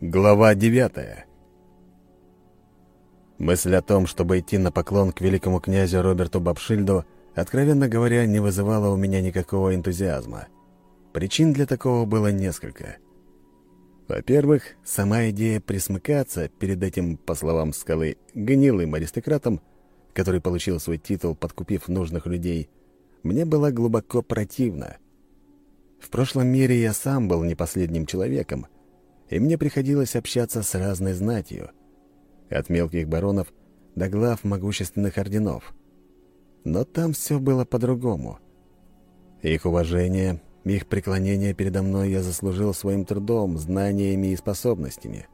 Глава девятая Мысль о том, чтобы идти на поклон к великому князю Роберту Бабшильду, откровенно говоря, не вызывала у меня никакого энтузиазма. Причин для такого было несколько. Во-первых, сама идея присмыкаться перед этим, по словам Скалы, гнилым аристократом, который получил свой титул, подкупив нужных людей, мне была глубоко противна. В прошлом мире я сам был не последним человеком — и мне приходилось общаться с разной знатью, от мелких баронов до глав могущественных орденов. Но там все было по-другому. Их уважение, их преклонение передо мной я заслужил своим трудом, знаниями и способностями.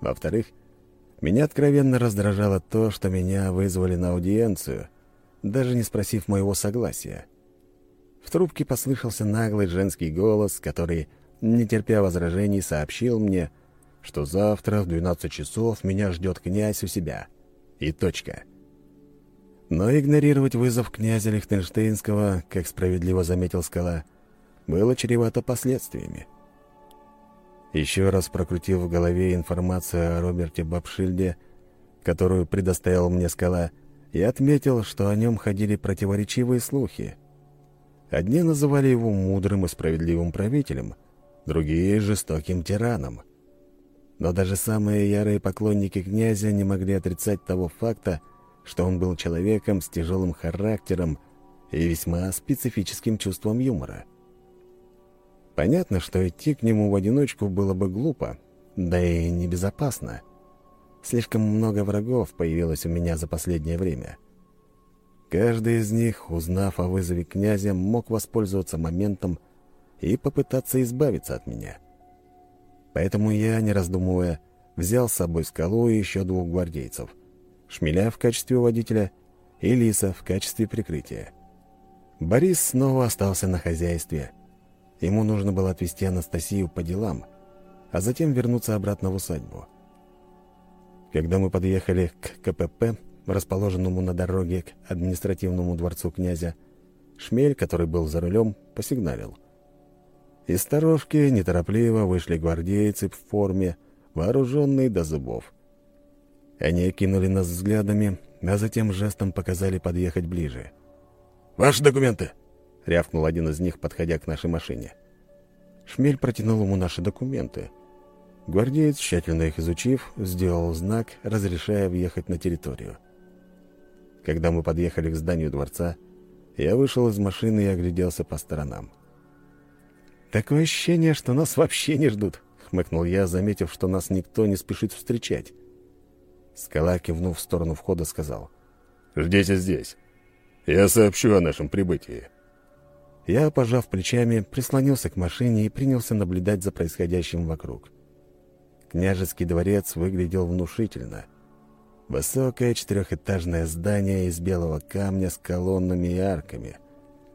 Во-вторых, меня откровенно раздражало то, что меня вызвали на аудиенцию, даже не спросив моего согласия. В трубке послышался наглый женский голос, который не терпя возражений, сообщил мне, что завтра в 12 часов меня ждет князь у себя. И точка. Но игнорировать вызов князя Лихтенштейнского, как справедливо заметил Скала, было чревато последствиями. Еще раз прокрутив в голове информацию о Роберте Бабшильде, которую предоставил мне Скала, я отметил, что о нем ходили противоречивые слухи. Одни называли его мудрым и справедливым правителем — другие — жестоким тираном. Но даже самые ярые поклонники князя не могли отрицать того факта, что он был человеком с тяжелым характером и весьма специфическим чувством юмора. Понятно, что идти к нему в одиночку было бы глупо, да и небезопасно. Слишком много врагов появилось у меня за последнее время. Каждый из них, узнав о вызове князя, мог воспользоваться моментом и попытаться избавиться от меня. Поэтому я, не раздумывая, взял с собой скалу и еще двух гвардейцев, Шмеля в качестве водителя и Лиса в качестве прикрытия. Борис снова остался на хозяйстве. Ему нужно было отвезти Анастасию по делам, а затем вернуться обратно в усадьбу. Когда мы подъехали к КПП, расположенному на дороге к административному дворцу князя, Шмель, который был за рулем, посигналил — из сторожки неторопливо вышли гвардейцы в форме, вооруженные до зубов. Они окинули нас взглядами, а затем жестом показали подъехать ближе. «Ваши документы!» — рявкнул один из них, подходя к нашей машине. Шмель протянул ему наши документы. Гвардеец, тщательно их изучив, сделал знак, разрешая въехать на территорию. Когда мы подъехали к зданию дворца, я вышел из машины и огляделся по сторонам. «Такое ощущение, что нас вообще не ждут», — хмыкнул я, заметив, что нас никто не спешит встречать. Скала, кивнув в сторону входа, сказал. «Ждите здесь. Я сообщу о нашем прибытии». Я, пожав плечами, прислонился к машине и принялся наблюдать за происходящим вокруг. Княжеский дворец выглядел внушительно. Высокое четырехэтажное здание из белого камня с колоннами и арками,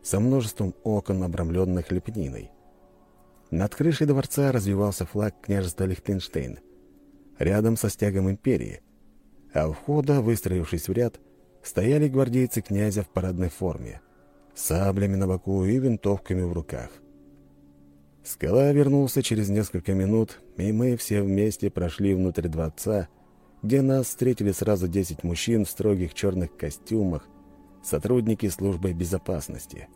со множеством окон, обрамленных лепниной. Над крышей дворца развивался флаг княжества Лихтенштейн, рядом со стягом империи, а у входа, выстроившись в ряд, стояли гвардейцы князя в парадной форме, саблями на боку и винтовками в руках. Скала вернулся через несколько минут, и мы все вместе прошли внутрь дворца, где нас встретили сразу десять мужчин в строгих черных костюмах, сотрудники службы безопасности.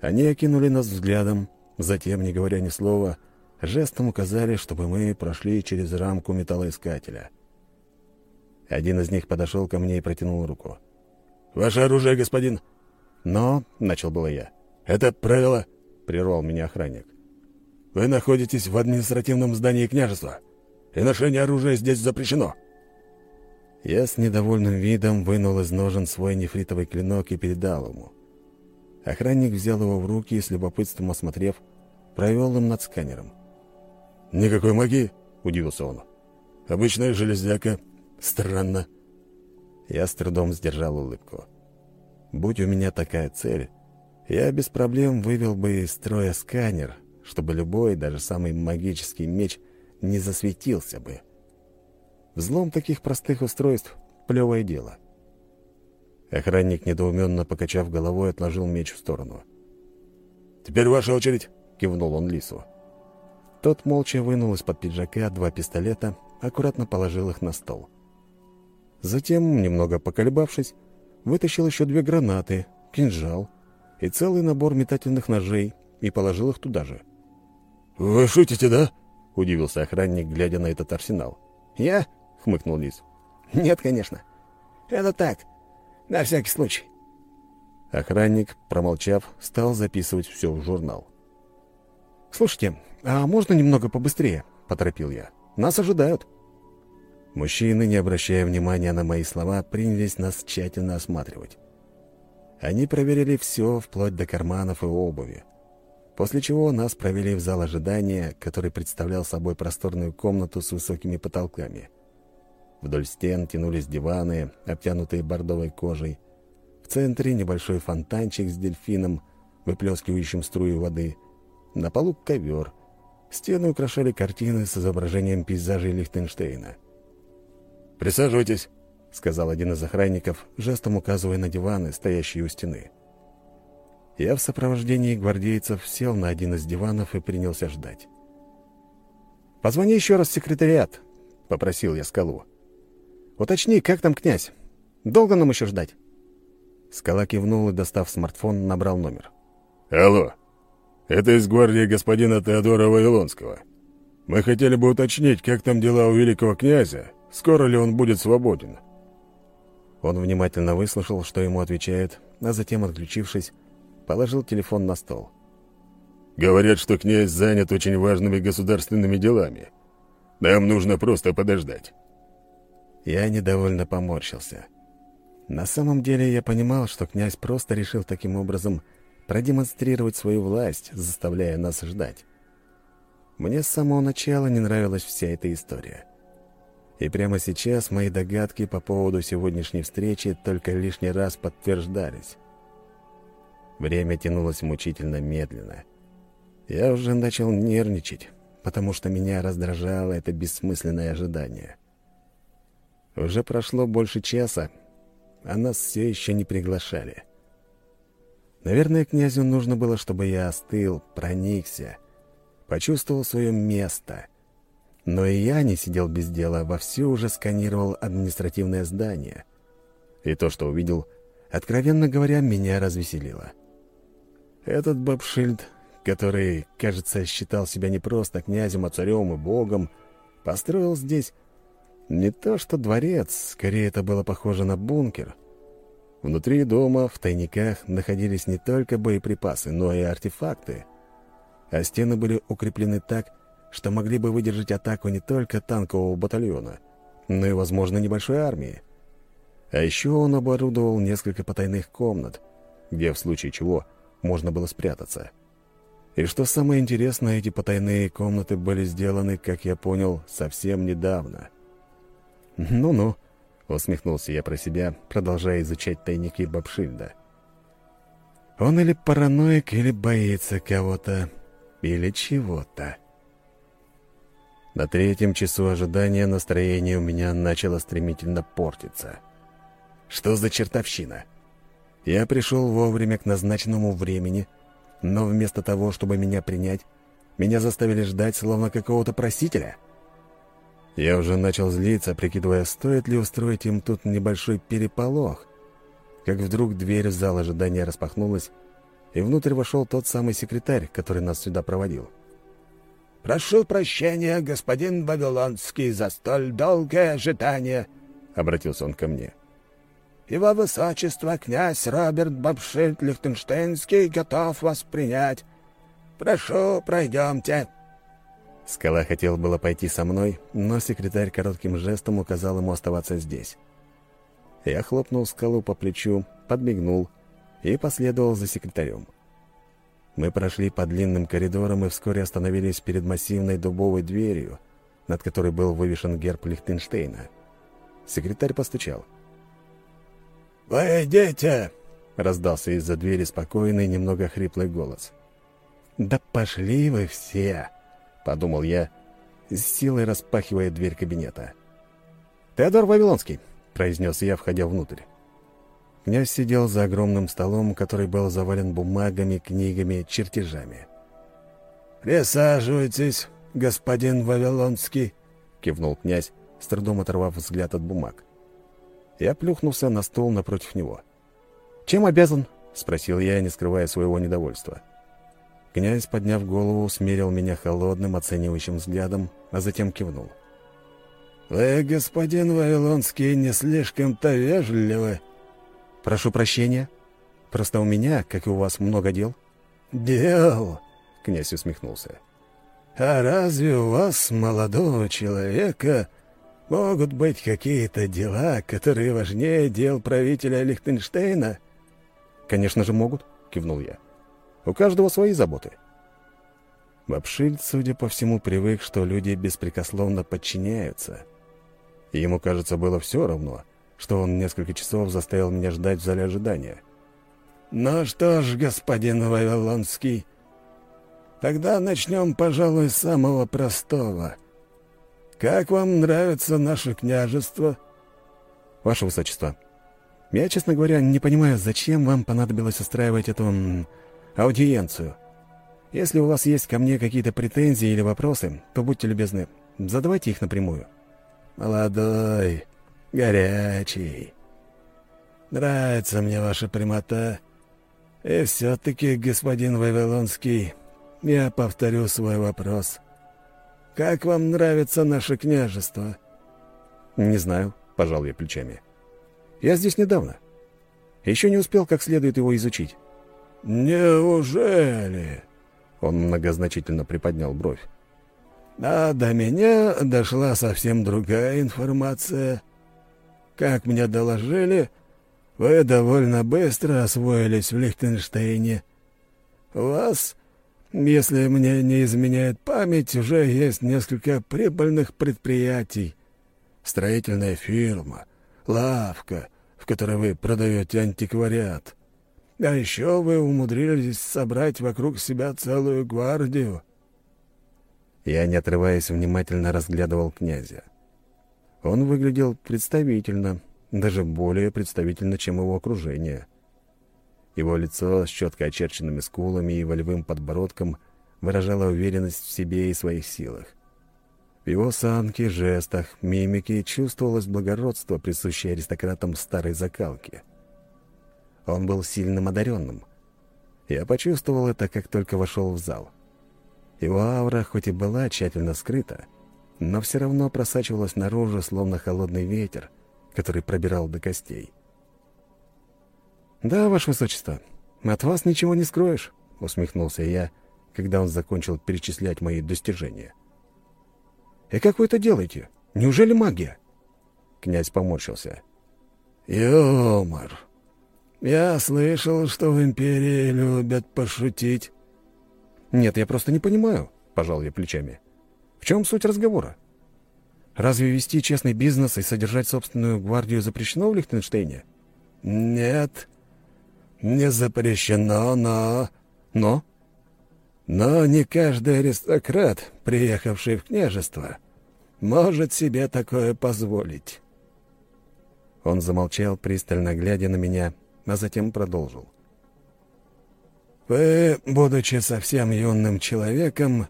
Они окинули нас взглядом, Затем, не говоря ни слова, жестом указали, чтобы мы прошли через рамку металлоискателя. Один из них подошел ко мне и протянул руку. «Ваше оружие, господин!» «Но...» — начал было я. «Это правило...» — прервал меня охранник. «Вы находитесь в административном здании княжества, и ношение оружия здесь запрещено». Я с недовольным видом вынул из ножен свой нефритовый клинок и передал ему. Охранник взял его в руки и, с любопытством осмотрев, провел им над сканером. «Никакой магии?» — удивился он. «Обычная железяка. Странно». Я с трудом сдержал улыбку. «Будь у меня такая цель, я без проблем вывел бы из строя сканер, чтобы любой, даже самый магический меч не засветился бы. Взлом таких простых устройств — плевое дело». Охранник, недоуменно покачав головой, отложил меч в сторону. «Теперь ваша очередь», — кивнул он Лису. Тот молча вынул из-под пиджака два пистолета, аккуратно положил их на стол. Затем, немного поколебавшись, вытащил еще две гранаты, кинжал и целый набор метательных ножей и положил их туда же. «Вы шутите, да?» — удивился охранник, глядя на этот арсенал. «Я?» — хмыкнул Лис. «Нет, конечно. Это так, на всякий случай». Охранник, промолчав, стал записывать все в журнал. «Слушайте, а можно немного побыстрее?» — поторопил я. «Нас ожидают». Мужчины, не обращая внимания на мои слова, принялись нас тщательно осматривать. Они проверили все, вплоть до карманов и обуви. После чего нас провели в зал ожидания, который представлял собой просторную комнату с высокими потолками. Вдоль стен тянулись диваны, обтянутые бордовой кожей. В центре небольшой фонтанчик с дельфином, выплескивающим струю воды — на полу ковер. Стены украшали картины с изображением пейзажей Лихтенштейна. «Присаживайтесь», — сказал один из охранников, жестом указывая на диваны, стоящие у стены. Я в сопровождении гвардейцев сел на один из диванов и принялся ждать. «Позвони еще раз в секретариат», — попросил я Скалу. «Уточни, как там князь? Долго нам еще ждать?» Скала кивнул и, достав смартфон, набрал номер. «Алло, это из гвардии господина Теодора Вавилонского. Мы хотели бы уточнить, как там дела у великого князя, скоро ли он будет свободен». Он внимательно выслушал, что ему отвечает, а затем, отключившись, положил телефон на стол. «Говорят, что князь занят очень важными государственными делами. Нам нужно просто подождать». Я недовольно поморщился. На самом деле я понимал, что князь просто решил таким образом продемонстрировать свою власть, заставляя нас ждать. Мне с самого начала не нравилась вся эта история. И прямо сейчас мои догадки по поводу сегодняшней встречи только лишний раз подтверждались. Время тянулось мучительно медленно. Я уже начал нервничать, потому что меня раздражало это бессмысленное ожидание. Уже прошло больше часа, а нас все еще не приглашали. Наверное, князю нужно было, чтобы я остыл, проникся, почувствовал свое место. Но и я не сидел без дела, вовсю уже сканировал административное здание. И то, что увидел, откровенно говоря, меня развеселило. Этот Бабшильд, который, кажется, считал себя не просто князем, а царем и богом, построил здесь не то что дворец, скорее это было похоже на бункер — Внутри дома, в тайниках, находились не только боеприпасы, но и артефакты. А стены были укреплены так, что могли бы выдержать атаку не только танкового батальона, но и, возможно, небольшой армии. А еще он оборудовал несколько потайных комнат, где, в случае чего, можно было спрятаться. И что самое интересное, эти потайные комнаты были сделаны, как я понял, совсем недавно. Ну-ну. Усмехнулся я про себя, продолжая изучать тайники Бабшильда. Он или параноик, или боится кого-то, или чего-то. На третьем часу ожидания настроение у меня начало стремительно портиться. Что за чертовщина? Я пришел вовремя к назначенному времени, но вместо того, чтобы меня принять, меня заставили ждать, словно какого-то просителя — я уже начал злиться, прикидывая, стоит ли устроить им тут небольшой переполох, как вдруг дверь в зал ожидания распахнулась, и внутрь вошел тот самый секретарь, который нас сюда проводил. «Прошу прощения, господин Вавилонский, за столь долгое ожидание», — обратился он ко мне. «Его высочество, князь Роберт Бабшильд Лихтенштейнский, готов вас принять. Прошу, пройдемте». Скала хотел было пойти со мной, но секретарь коротким жестом указал ему оставаться здесь. Я хлопнул скалу по плечу, подмигнул и последовал за секретарем. Мы прошли по длинным коридорам и вскоре остановились перед массивной дубовой дверью, над которой был вывешен герб Лихтенштейна. Секретарь постучал. «Войдите!» — раздался из-за двери спокойный, немного хриплый голос. «Да пошли вы все!» — подумал я, с силой распахивая дверь кабинета. «Теодор Вавилонский», — произнес я, входя внутрь. Князь сидел за огромным столом, который был завален бумагами, книгами, чертежами. «Присаживайтесь», господин Вавилонский», — кивнул князь, с трудом оторвав взгляд от бумаг. Я плюхнулся на стол напротив него. «Чем обязан?» — спросил я, не скрывая своего недовольства. Князь, подняв голову, смерил меня холодным, оценивающим взглядом, а затем кивнул. «Вы, господин Вавилонский, не слишком-то вежливы». «Прошу прощения. Просто у меня, как и у вас, много дел». «Дел?» — князь усмехнулся. «А разве у вас, молодого человека, могут быть какие-то дела, которые важнее дел правителя Лихтенштейна?» «Конечно же могут», — кивнул я. «У каждого свои заботы». Бабшильд, судя по всему, привык, что люди беспрекословно подчиняются. И ему, кажется, было все равно, что он несколько часов заставил меня ждать в зале ожидания. «Ну что ж, господин Вавилонский, тогда начнем, пожалуй, с самого простого. Как вам нравится наше княжество?» «Ваше Высочество», я, честно говоря, не понимаю, зачем вам понадобилось устраивать эту аудиенцию. Если у вас есть ко мне какие-то претензии или вопросы, то будьте любезны, задавайте их напрямую. Молодой, горячий. Нравится мне ваша прямота. И все-таки, господин Вавилонский, я повторю свой вопрос. Как вам нравится наше княжество? Не знаю, пожал я плечами. — я здесь недавно. Еще не успел как следует его изучить». «Неужели?» Он многозначительно приподнял бровь. «А до меня дошла совсем другая информация. Как мне доложили, вы довольно быстро освоились в Лихтенштейне. У вас, если мне не изменяет память, уже есть несколько прибыльных предприятий. Строительная фирма, лавка, в которой вы продаете антиквариат. А еще вы умудрились собрать вокруг себя целую гвардию». Я, не отрываясь, внимательно разглядывал князя. Он выглядел представительно, даже более представительно, чем его окружение. Его лицо с четко очерченными скулами и волевым подбородком выражало уверенность в себе и своих силах. В его осанке, жестах, мимике чувствовалось благородство, присущее аристократам старой закалки. Он был сильным одаренным. Я почувствовал это, как только вошел в зал. Его аура хоть и была тщательно скрыта, но все равно просачивалась наружу, словно холодный ветер, который пробирал до костей. «Да, Ваше Высочество, от вас ничего не скроешь», — усмехнулся я, когда он закончил перечислять мои достижения. «И как вы это делаете? Неужели магия?» Князь поморщился. «Юмор. Я слышал, что в Империи любят пошутить». «Нет, я просто не понимаю», — пожал я плечами. «В чем суть разговора? Разве вести честный бизнес и содержать собственную гвардию запрещено в Лихтенштейне?» «Нет, не запрещено, но...» «Но?» Но не каждый аристократ, приехавший в княжество, может себе такое позволить. Он замолчал, пристально глядя на меня, а затем продолжил. «Вы, будучи совсем юным человеком,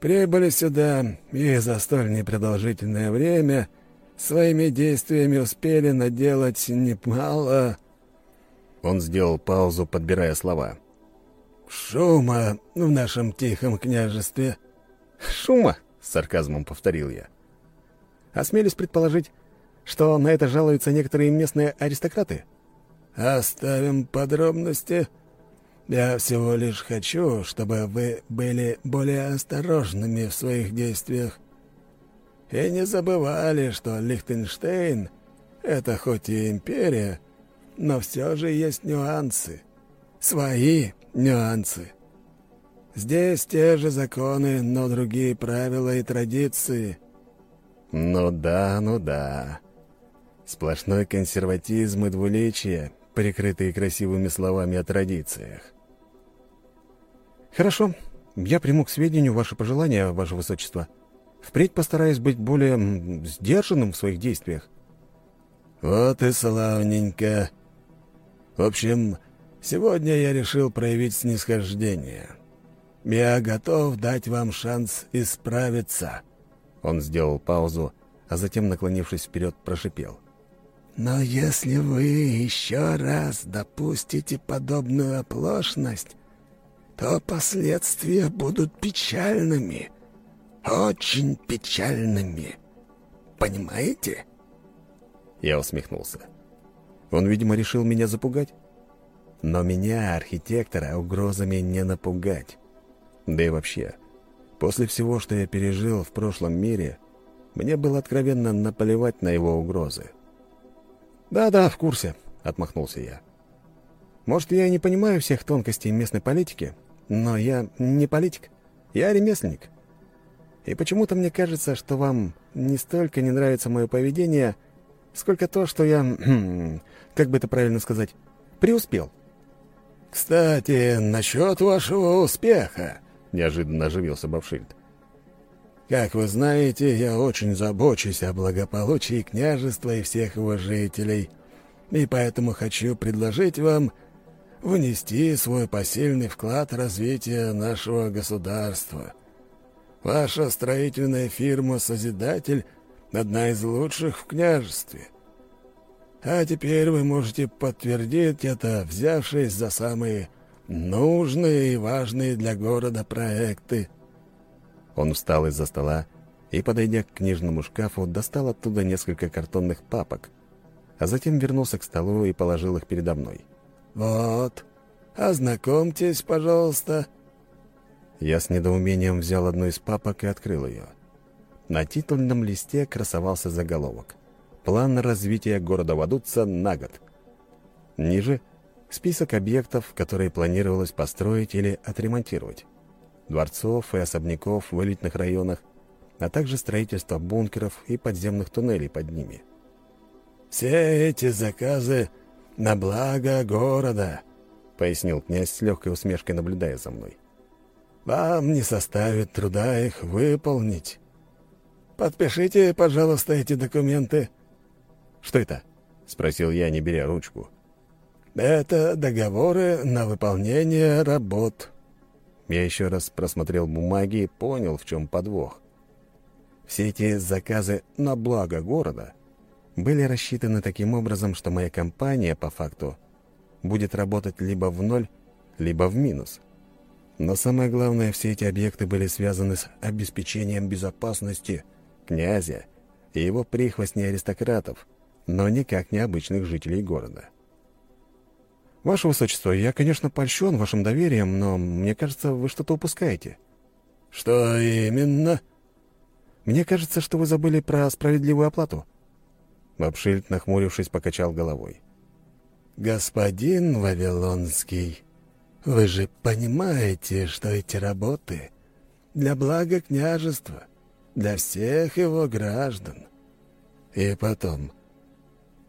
прибыли сюда и за столь непродолжительное время своими действиями успели наделать немало...» Он сделал паузу, подбирая слова шума в нашем тихом княжестве». «Шума?» — с сарказмом повторил я. «Осмелюсь предположить, что на это жалуются некоторые местные аристократы?» «Оставим подробности. Я всего лишь хочу, чтобы вы были более осторожными в своих действиях. И не забывали, что Лихтенштейн — это хоть и империя, но все же есть нюансы. Свои нюансы. Здесь те же законы, но другие правила и традиции. Ну да, ну да. Сплошной консерватизм и двуличие, прикрытые красивыми словами о традициях. Хорошо, я приму к сведению ваши пожелания, ваше высочество. Впредь постараюсь быть более сдержанным в своих действиях. Вот и славненько. В общем, Сегодня я решил проявить снисхождение. Я готов дать вам шанс исправиться». Он сделал паузу, а затем, наклонившись вперед, прошипел. «Но если вы еще раз допустите подобную оплошность, то последствия будут печальными, очень печальными. Понимаете?» Я усмехнулся. Он, видимо, решил меня запугать. Но меня, архитектора, угрозами не напугать. Да и вообще, после всего, что я пережил в прошлом мире, мне было откровенно наплевать на его угрозы. «Да-да, в курсе», — отмахнулся я. «Может, я и не понимаю всех тонкостей местной политики, но я не политик, я ремесленник. И почему-то мне кажется, что вам не столько не нравится мое поведение, сколько то, что я, как бы это правильно сказать, преуспел». «Кстати, насчет вашего успеха», — неожиданно оживился Бавшильд. «Как вы знаете, я очень забочусь о благополучии княжества и всех его жителей, и поэтому хочу предложить вам внести свой посильный вклад в развитие нашего государства. Ваша строительная фирма «Созидатель» — одна из лучших в княжестве. А теперь вы можете подтвердить это, взявшись за самые нужные и важные для города проекты». Он встал из-за стола и, подойдя к книжному шкафу, достал оттуда несколько картонных папок, а затем вернулся к столу и положил их передо мной. «Вот, ознакомьтесь, пожалуйста». Я с недоумением взял одну из папок и открыл ее. На титульном листе красовался заголовок — План развития города Вадуца на год. Ниже – список объектов, которые планировалось построить или отремонтировать. Дворцов и особняков в элитных районах, а также строительство бункеров и подземных туннелей под ними. «Все эти заказы на благо города», — пояснил князь с легкой усмешкой, наблюдая за мной. «Вам не составит труда их выполнить. Подпишите, пожалуйста, эти документы». «Что это?» — спросил я, не беря ручку. «Это договоры на выполнение работ». Я еще раз просмотрел бумаги и понял, в чем подвох. Все эти заказы на благо города были рассчитаны таким образом, что моя компания, по факту, будет работать либо в ноль, либо в минус. Но самое главное, все эти объекты были связаны с обеспечением безопасности князя и его прихвостней аристократов, но никак не обычных жителей города. «Ваше Высочество, я, конечно, польщен вашим доверием, но мне кажется, вы что-то упускаете». «Что именно?» «Мне кажется, что вы забыли про справедливую оплату». Бабшильд, нахмурившись, покачал головой. «Господин Вавилонский, вы же понимаете, что эти работы для блага княжества, для всех его граждан. И потом,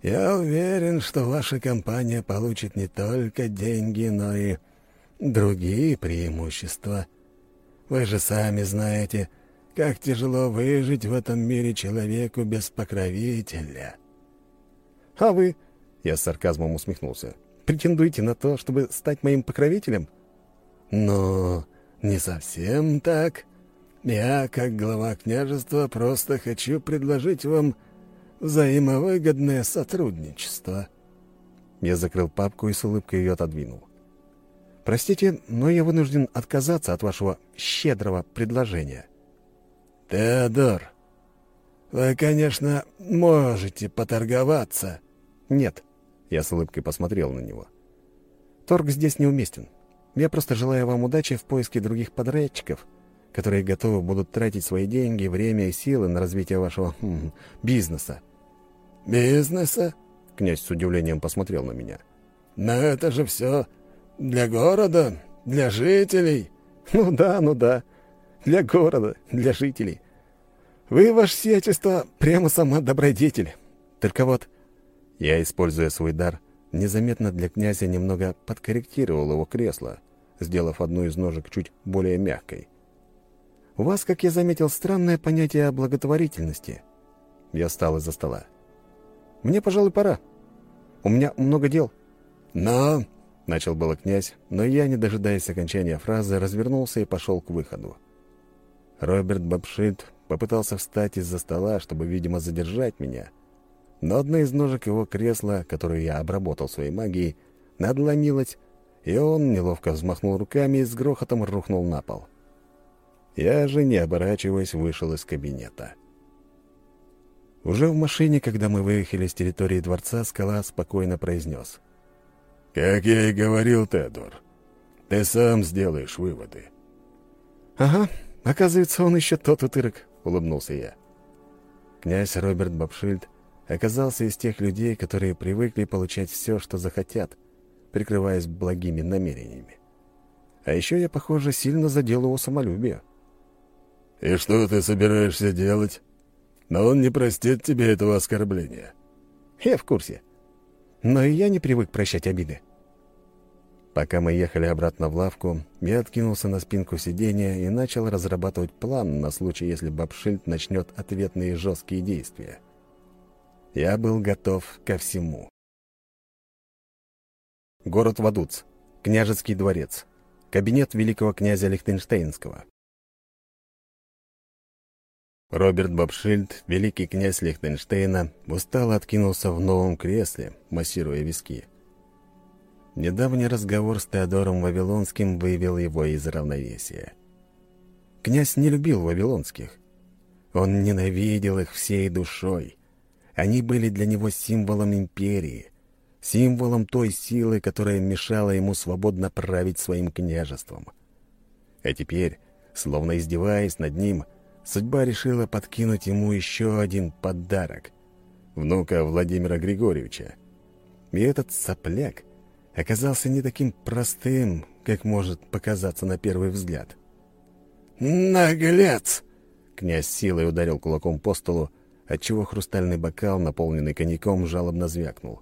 я уверен, что ваша компания получит не только деньги, но и другие преимущества. Вы же сами знаете, как тяжело выжить в этом мире человеку без покровителя. А вы, я с сарказмом усмехнулся, претендуете на то, чтобы стать моим покровителем? Но не совсем так. Я, как глава княжества, просто хочу предложить вам взаимовыгодное сотрудничество». Я закрыл папку и с улыбкой ее отодвинул. «Простите, но я вынужден отказаться от вашего щедрого предложения». «Теодор, вы, конечно, можете поторговаться». «Нет», — я с улыбкой посмотрел на него. «Торг здесь неуместен. Я просто желаю вам удачи в поиске других подрядчиков, которые готовы будут тратить свои деньги, время и силы на развитие вашего хм, бизнеса. «Бизнеса?» — князь с удивлением посмотрел на меня. «Но это же все для города, для жителей». «Ну да, ну да, для города, для жителей. Вы, ваше сиятельство, прямо сама добродетель. Только вот...» Я, используя свой дар, незаметно для князя немного подкорректировал его кресло, сделав одну из ножек чуть более мягкой. «У вас, как я заметил, странное понятие о благотворительности». Я встал из-за стола. Мне, пожалуй, пора. У меня много дел». «Но Начал было князь, но я, не дожидаясь окончания фразы, развернулся и пошел к выходу. Роберт Бабшильд попытался встать из-за стола, чтобы, видимо, задержать меня, но одна из ножек его кресла, которую я обработал своей магией, надломилась, и он, неловко взмахнул руками и с грохотом рухнул на пол. Я же, не оборачиваясь, вышел из кабинета. Уже в машине, когда мы выехали с территории дворца, скала спокойно произнес. «Как я и говорил, Тедор, ты сам сделаешь выводы». «Ага, оказывается, он еще тот утырок», — улыбнулся я. Князь Роберт Бабшильд оказался из тех людей, которые привыкли получать все, что захотят, прикрываясь благими намерениями. А еще я, похоже, сильно задел его самолюбие. «И что ты собираешься делать? Но он не простит тебе этого оскорбления». «Я в курсе. Но и я не привык прощать обиды. Пока мы ехали обратно в лавку, я откинулся на спинку сиденья и начал разрабатывать план на случай, если Бабшильд начнет ответные жесткие действия. Я был готов ко всему. Город Вадуц. Княжеский дворец. Кабинет великого князя Лихтенштейнского. Роберт Бабшильд, великий князь Лихтенштейна, устало откинулся в новом кресле, массируя виски. Недавний разговор с Теодором Вавилонским вывел его из равновесия. Князь не любил вавилонских. Он ненавидел их всей душой. Они были для него символом империи, символом той силы, которая мешала ему свободно править своим княжеством. А теперь, словно издеваясь над ним, судьба решила подкинуть ему еще один подарок — внука Владимира Григорьевича. И этот сопляк оказался не таким простым, как может показаться на первый взгляд. «Наглец!» Князь силой ударил кулаком по столу, отчего хрустальный бокал, наполненный коньяком, жалобно звякнул.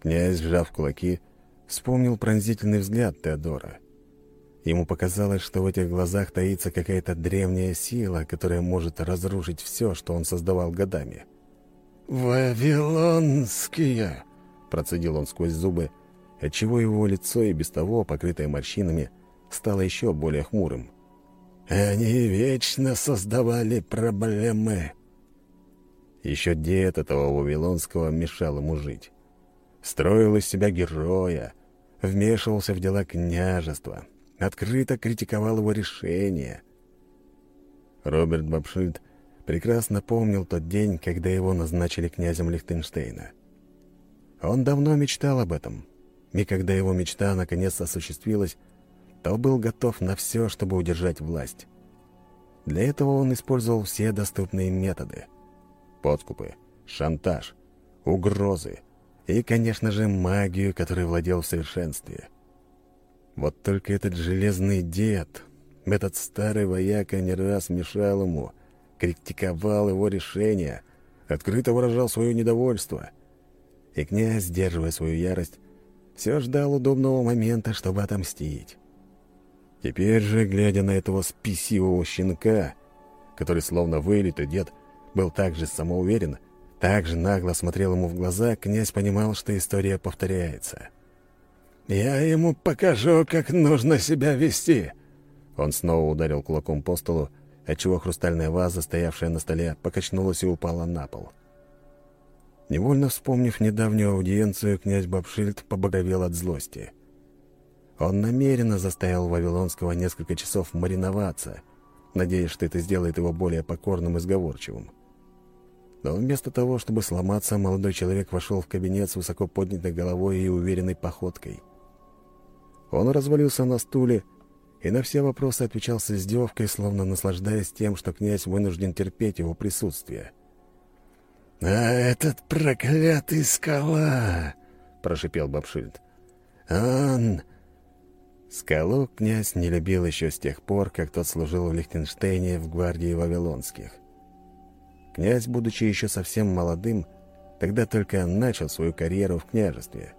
Князь, сжав кулаки, вспомнил пронзительный взгляд Теодора. Ему показалось, что в этих глазах таится какая-то древняя сила, которая может разрушить все, что он создавал годами. «Вавилонские!» — процедил он сквозь зубы, — отчего его лицо и без того, покрытое морщинами, стало еще более хмурым. «Они вечно создавали проблемы!» Еще дед этого Вавилонского мешал ему жить. Строил из себя героя, вмешивался в дела княжества, открыто критиковал его решения. Роберт Бабшильд прекрасно помнил тот день, когда его назначили князем Лихтенштейна. Он давно мечтал об этом — и когда его мечта наконец осуществилась, то был готов на все, чтобы удержать власть. Для этого он использовал все доступные методы. Подкупы, шантаж, угрозы и, конечно же, магию, которой владел в совершенстве. Вот только этот железный дед, этот старый вояка не раз мешал ему, критиковал его решения, открыто выражал свое недовольство. И князь, сдерживая свою ярость, все ждал удобного момента, чтобы отомстить. Теперь же, глядя на этого спесивого щенка, который словно вылитый дед, был так же самоуверен, так же нагло смотрел ему в глаза, князь понимал, что история повторяется. «Я ему покажу, как нужно себя вести!» Он снова ударил кулаком по столу, отчего хрустальная ваза, стоявшая на столе, покачнулась и упала на пол. Невольно вспомнив недавнюю аудиенцию, князь Бабшильд побагровел от злости. Он намеренно заставил Вавилонского несколько часов мариноваться, надеясь, что это сделает его более покорным и сговорчивым. Но вместо того, чтобы сломаться, молодой человек вошел в кабинет с высоко поднятой головой и уверенной походкой. Он развалился на стуле и на все вопросы отвечал с издевкой, словно наслаждаясь тем, что князь вынужден терпеть его присутствие — «А этот проклятый скала!» — прошипел Бабшильд. «Он...» Скалу князь не любил еще с тех пор, как тот служил в Лихтенштейне в гвардии Вавилонских. Князь, будучи еще совсем молодым, тогда только начал свою карьеру в княжестве.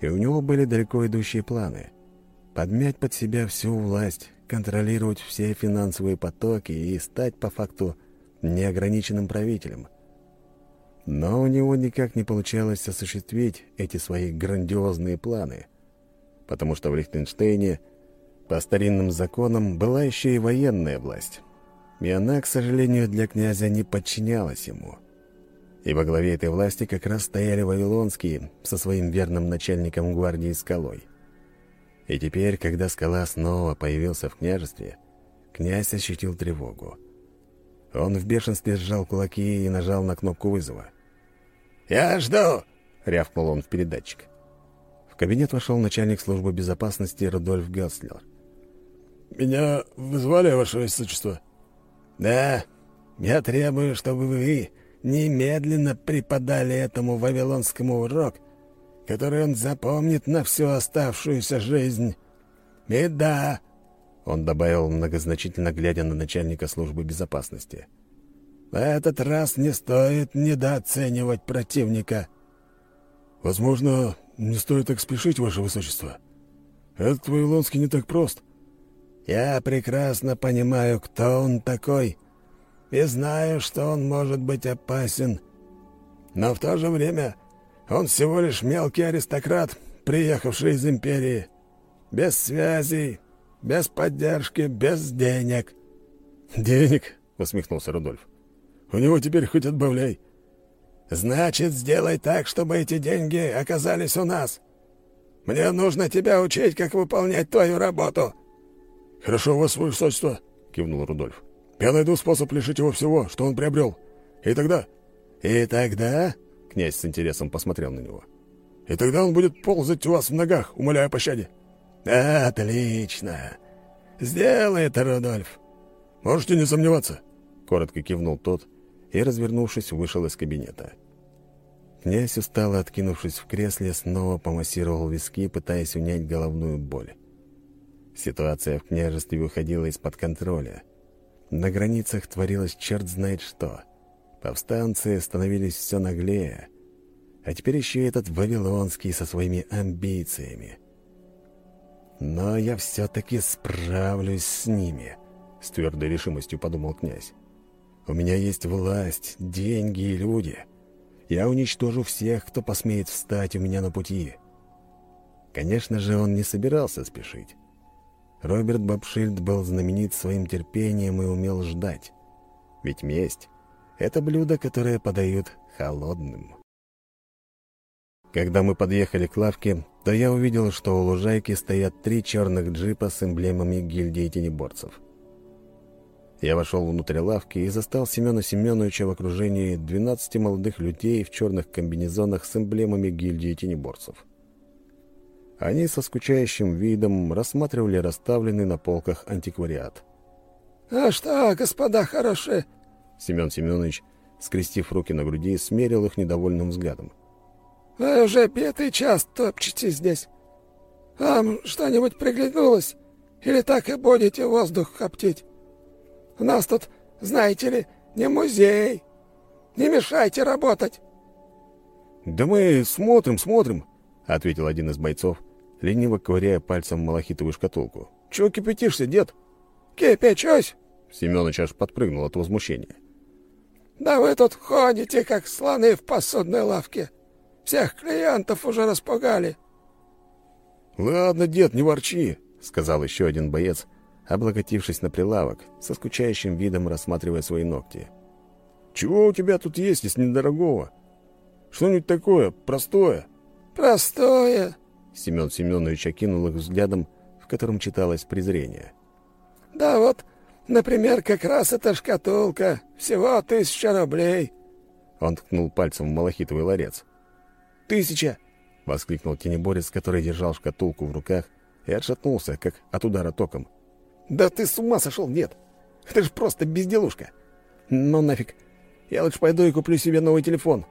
И у него были далеко идущие планы — подмять под себя всю власть, контролировать все финансовые потоки и стать, по факту, неограниченным правителем — но у него никак не получалось осуществить эти свои грандиозные планы. потому что в Лихтенштейне по старинным законам была еще и военная власть. И она, к сожалению, для князя не подчинялась ему. И во главе этой власти как раз стояли вавилонские со своим верным начальником гвардии Скалой. И теперь, когда Скала снова появился в княжестве, князь ощутил тревогу. Он в бешенстве сжал кулаки и нажал на кнопку вызова. «Я жду!» — рявкнул он в передатчик. В кабинет вошел начальник службы безопасности Рудольф Гелслер. «Меня вызвали, Ваше Высочество?» «Да, я требую, чтобы вы немедленно преподали этому вавилонскому урок, который он запомнит на всю оставшуюся жизнь. И да, он добавил, многозначительно глядя на начальника службы безопасности. «В этот раз не стоит недооценивать противника». «Возможно, не стоит так спешить, Ваше Высочество. Этот Вавилонский не так прост». «Я прекрасно понимаю, кто он такой, и знаю, что он может быть опасен. Но в то же время он всего лишь мелкий аристократ, приехавший из Империи, без связей, без поддержки, без денег». «Денег?» — усмехнулся Рудольф. «У него теперь хоть отбавляй». «Значит, сделай так, чтобы эти деньги оказались у нас. Мне нужно тебя учить, как выполнять твою работу». «Хорошо, у вас высочество», — кивнул Рудольф. «Я найду способ лишить его всего, что он приобрел. И тогда...» «И тогда...» — князь с интересом посмотрел на него. «И тогда он будет ползать у вас в ногах, умоляя о пощаде». «Отлично! Сделай это, Рудольф!» «Можете не сомневаться!» — коротко кивнул тот и, развернувшись, вышел из кабинета. Князь, устало откинувшись в кресле, снова помассировал виски, пытаясь унять головную боль. Ситуация в княжестве выходила из-под контроля. На границах творилось черт знает что. Повстанцы становились все наглее. А теперь еще этот Вавилонский со своими амбициями. Но я все-таки справлюсь с ними, — с твердой решимостью подумал князь. У меня есть власть, деньги и люди. Я уничтожу всех, кто посмеет встать у меня на пути. Конечно же, он не собирался спешить. Роберт Бабшильд был знаменит своим терпением и умел ждать. Ведь месть — это блюдо, которое подают холодным. Когда мы подъехали к лавке, то я увидел, что у лужайки стоят три черных джипа с эмблемами гильдии тенеборцев. Я вошел внутрь лавки и застал Семена Семеновича в окружении 12 молодых людей в черных комбинезонах с эмблемами гильдии тенеборцев. Они со скучающим видом рассматривали расставленный на полках антиквариат. «А что, господа хороши?» Семен Семенович, скрестив руки на груди, смерил их недовольным взглядом. Вы уже пятый час топчете здесь. Вам что-нибудь приглянулось? Или так и будете воздух коптить? У нас тут, знаете ли, не музей. Не мешайте работать. «Да мы смотрим, смотрим», — ответил один из бойцов, лениво ковыряя пальцем малахитовую шкатулку. «Чего кипятишься, дед?» «Кипячусь!» — Семенович аж подпрыгнул от возмущения. «Да вы тут ходите, как слоны в посудной лавке. Всех клиентов уже распугали». «Ладно, дед, не ворчи», — сказал еще один боец, облокотившись на прилавок, со скучающим видом рассматривая свои ногти. «Чего у тебя тут есть из недорогого? Что-нибудь такое, простое?» «Простое?» — Семен Семенович окинул их взглядом, в котором читалось презрение. «Да вот, например, как раз эта шкатулка, всего тысяча рублей». Он ткнул пальцем в малахитовый ларец. «Тысяча!» — воскликнул тенеборец, который держал шкатулку в руках и отшатнулся, как от удара током. «Да ты с ума сошел, нет! Это же просто безделушка! Ну нафиг! Я лучше пойду и куплю себе новый телефон!»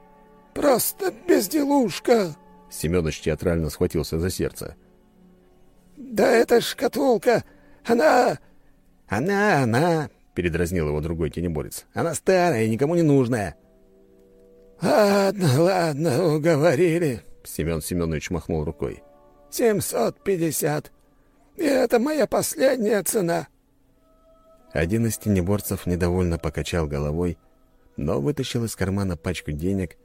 «Просто безделушка!» Семёныч театрально схватился за сердце. «Да эта шкатулка, она...» «Она, она!» — передразнил его другой тенеборец. «Она старая и никому не нужная!» «Ладно, ладно, уговорили», — Семен Семенович махнул рукой. «Семьсот пятьдесят. И это моя последняя цена». Один из тенеборцев недовольно покачал головой, но вытащил из кармана пачку денег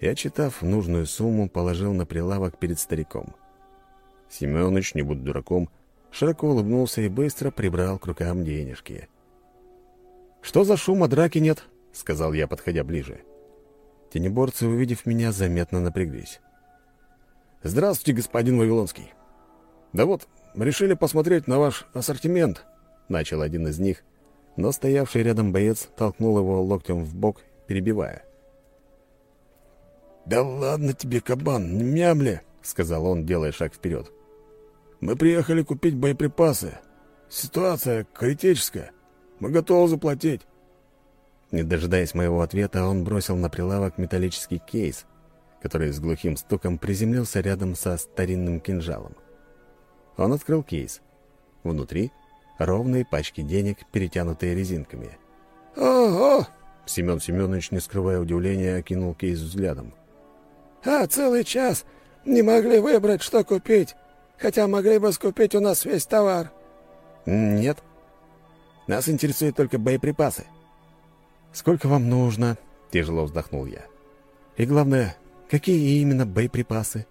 и, отчитав нужную сумму, положил на прилавок перед стариком. Семёныч, не будь дураком, широко улыбнулся и быстро прибрал к рукам денежки. «Что за шум, а драки нет?» — сказал я, подходя ближе. Тенеборцы, увидев меня, заметно напряглись. «Здравствуйте, господин Вавилонский. Да вот, решили посмотреть на ваш ассортимент», — начал один из них, но стоявший рядом боец толкнул его локтем в бок, перебивая. «Да ладно тебе, кабан, не мямли!» — сказал он, делая шаг вперед. «Мы приехали купить боеприпасы. Ситуация критическая. Мы готовы заплатить». Не дожидаясь моего ответа, он бросил на прилавок металлический кейс, который с глухим стуком приземлился рядом со старинным кинжалом. Он открыл кейс. Внутри — ровные пачки денег, перетянутые резинками. «Ого!» — Семен Семенович, не скрывая удивления, окинул кейс взглядом. «А целый час не могли выбрать, что купить, хотя могли бы скупить у нас весь товар». «Нет. Нас интересуют только боеприпасы». «Сколько вам нужно?» — тяжело вздохнул я. «И главное, какие именно боеприпасы?»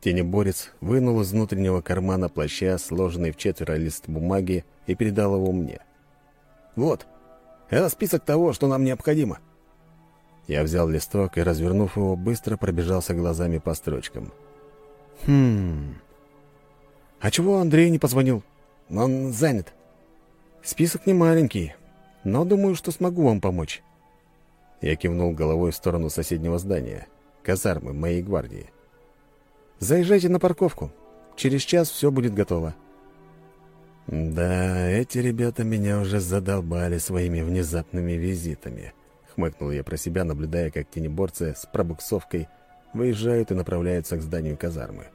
Тенеборец вынул из внутреннего кармана плаща сложенный в четверо лист бумаги и передал его мне. «Вот, это список того, что нам необходимо». Я взял листок и, развернув его, быстро пробежался глазами по строчкам. «Хм... А чего Андрей не позвонил? Он занят. Список не маленький, но думаю, что смогу вам помочь». Я кивнул головой в сторону соседнего здания, казармы моей гвардии. «Заезжайте на парковку. Через час все будет готово». «Да, эти ребята меня уже задолбали своими внезапными визитами», — хмыкнул я про себя, наблюдая, как тенеборцы с пробуксовкой выезжают и направляются к зданию казармы.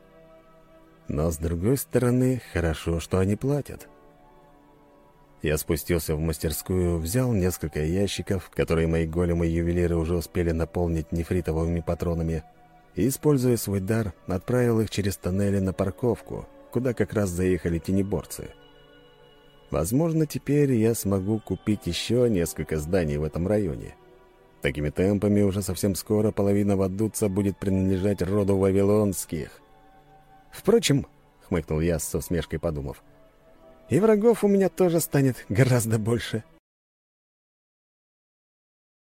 Но, с другой стороны, хорошо, что они платят. Я спустился в мастерскую, взял несколько ящиков, которые мои големы-ювелиры уже успели наполнить нефритовыми патронами, и, используя свой дар, отправил их через тоннели на парковку, куда как раз заехали тенеборцы. Возможно, теперь я смогу купить еще несколько зданий в этом районе. Такими темпами уже совсем скоро половина Вадуца будет принадлежать роду Вавилонских. Впрочем, — хмыкнул я с усмешкой подумав, — и врагов у меня тоже станет гораздо больше. —